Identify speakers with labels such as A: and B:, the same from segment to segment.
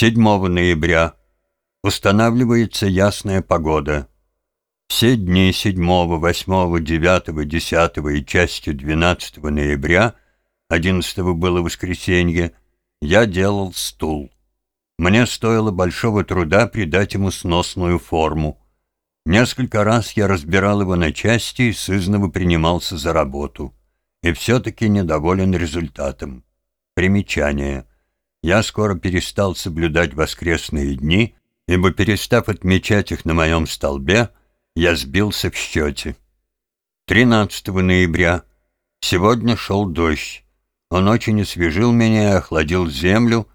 A: 7 ноября. Устанавливается ясная погода. Все дни 7, 8, 9, 10 и частью 12 ноября, 11 было воскресенье, я делал стул. Мне стоило большого труда придать ему сносную форму. Несколько раз я разбирал его на части и сызново принимался за работу. И все-таки недоволен результатом. Примечание. Я скоро перестал соблюдать воскресные дни, ибо, перестав отмечать их на моем столбе, я сбился в счете. 13 ноября. Сегодня шел дождь. Он очень освежил меня и охладил землю,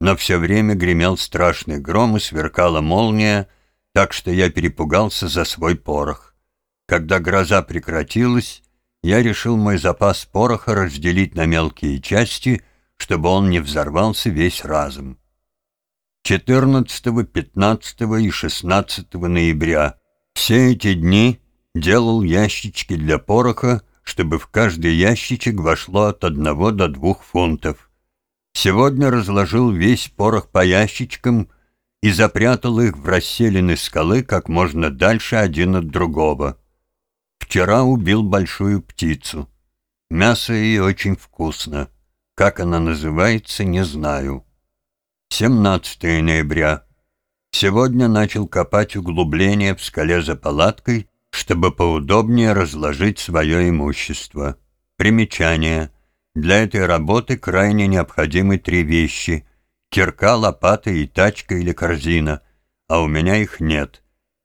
A: но все время гремел страшный гром и сверкала молния, так что я перепугался за свой порох. Когда гроза прекратилась, я решил мой запас пороха разделить на мелкие части, чтобы он не взорвался весь разом. 14, 15 и 16 ноября все эти дни делал ящички для пороха, чтобы в каждый ящичек вошло от одного до двух фунтов. Сегодня разложил весь порох по ящичкам и запрятал их в расселены скалы как можно дальше один от другого. Вчера убил большую птицу. Мясо ее очень вкусно. Как она называется, не знаю. 17 ноября. Сегодня начал копать углубление в скале за палаткой, чтобы поудобнее разложить свое имущество. Примечание. Для этой работы крайне необходимы три вещи — кирка, лопата и тачка или корзина, а у меня их нет.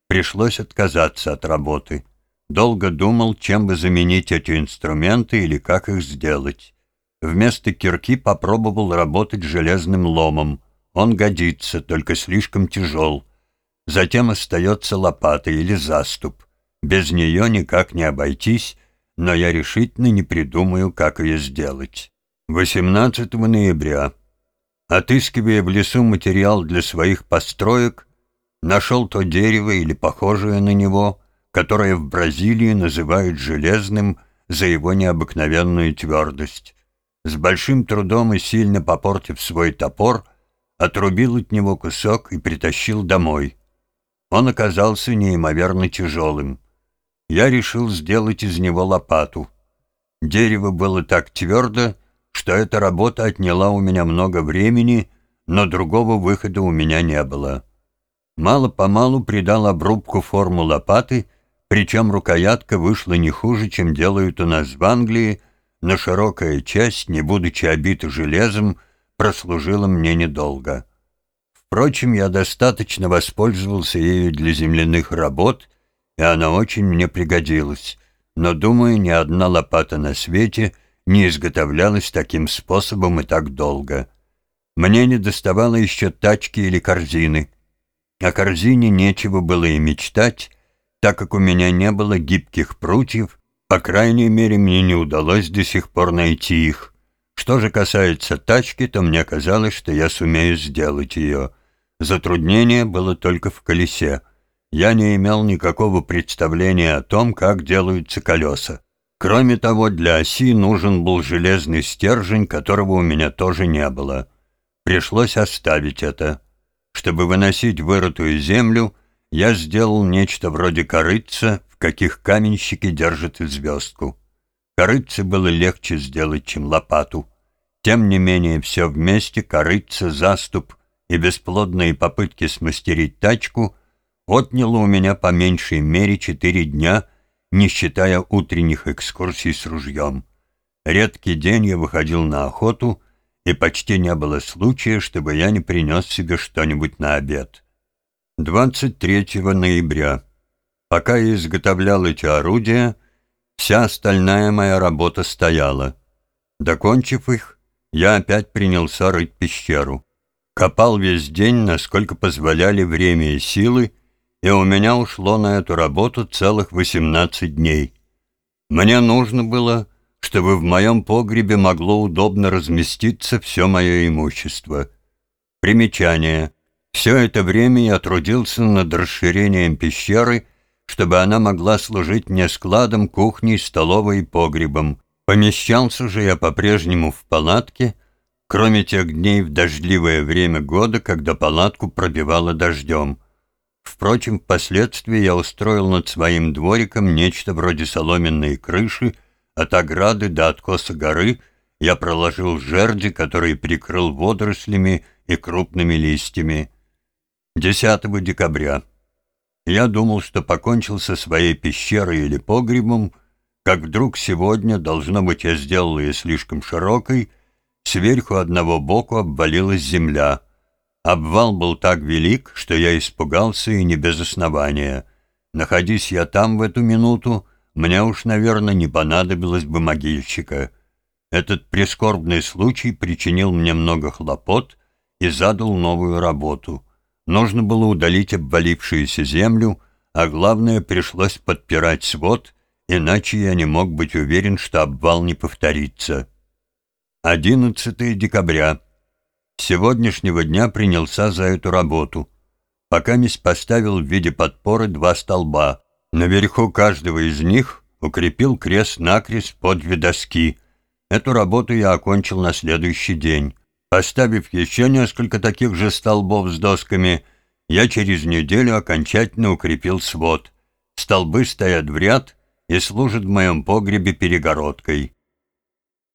A: Пришлось отказаться от работы. Долго думал, чем бы заменить эти инструменты или как их сделать. Вместо кирки попробовал работать железным ломом. Он годится, только слишком тяжел. Затем остается лопата или заступ. Без нее никак не обойтись, но я решительно не придумаю, как ее сделать. 18 ноября. Отыскивая в лесу материал для своих построек, нашел то дерево или похожее на него, которое в Бразилии называют железным за его необыкновенную твердость. С большим трудом и сильно попортив свой топор, отрубил от него кусок и притащил домой. Он оказался неимоверно тяжелым я решил сделать из него лопату. Дерево было так твердо, что эта работа отняла у меня много времени, но другого выхода у меня не было. Мало-помалу придал обрубку форму лопаты, причем рукоятка вышла не хуже, чем делают у нас в Англии, но широкая часть, не будучи обита железом, прослужила мне недолго. Впрочем, я достаточно воспользовался ею для земляных работ — и она очень мне пригодилась, но, думаю, ни одна лопата на свете не изготовлялась таким способом и так долго. Мне не доставало еще тачки или корзины. О корзине нечего было и мечтать, так как у меня не было гибких прутьев, по крайней мере, мне не удалось до сих пор найти их. Что же касается тачки, то мне казалось, что я сумею сделать ее. Затруднение было только в колесе я не имел никакого представления о том, как делаются колеса. Кроме того, для оси нужен был железный стержень, которого у меня тоже не было. Пришлось оставить это. Чтобы выносить вырытую землю, я сделал нечто вроде корыца, каких каменщики держат звездку. Корыце было легче сделать, чем лопату. Тем не менее, все вместе, корыца, заступ и бесплодные попытки смастерить тачку — отняло у меня по меньшей мере четыре дня, не считая утренних экскурсий с ружьем. Редкий день я выходил на охоту, и почти не было случая, чтобы я не принес себе что-нибудь на обед. 23 ноября. Пока я изготовлял эти орудия, вся остальная моя работа стояла. Докончив их, я опять принялся рыть пещеру. Копал весь день, насколько позволяли время и силы, и у меня ушло на эту работу целых 18 дней. Мне нужно было, чтобы в моем погребе могло удобно разместиться все мое имущество. Примечание. Все это время я трудился над расширением пещеры, чтобы она могла служить мне складом, кухней, столовой и погребом. Помещался же я по-прежнему в палатке, кроме тех дней в дождливое время года, когда палатку пробивало дождем. Впрочем, впоследствии я устроил над своим двориком нечто вроде соломенной крыши, от ограды до откоса горы я проложил жерди, которые прикрыл водорослями и крупными листьями. 10 декабря. Я думал, что покончил со своей пещерой или погребом, как вдруг сегодня, должно быть, я сделал ее слишком широкой, сверху одного боку обвалилась земля. Обвал был так велик, что я испугался и не без основания. Находись я там в эту минуту, мне уж, наверное, не понадобилось бы могильщика. Этот прискорбный случай причинил мне много хлопот и задал новую работу. Нужно было удалить обвалившуюся землю, а главное, пришлось подпирать свод, иначе я не мог быть уверен, что обвал не повторится. 11 декабря. С сегодняшнего дня принялся за эту работу. Пока мисс поставил в виде подпоры два столба. Наверху каждого из них укрепил крест-накрест под две доски. Эту работу я окончил на следующий день. Поставив еще несколько таких же столбов с досками, я через неделю окончательно укрепил свод. Столбы стоят в ряд и служат в моем погребе перегородкой.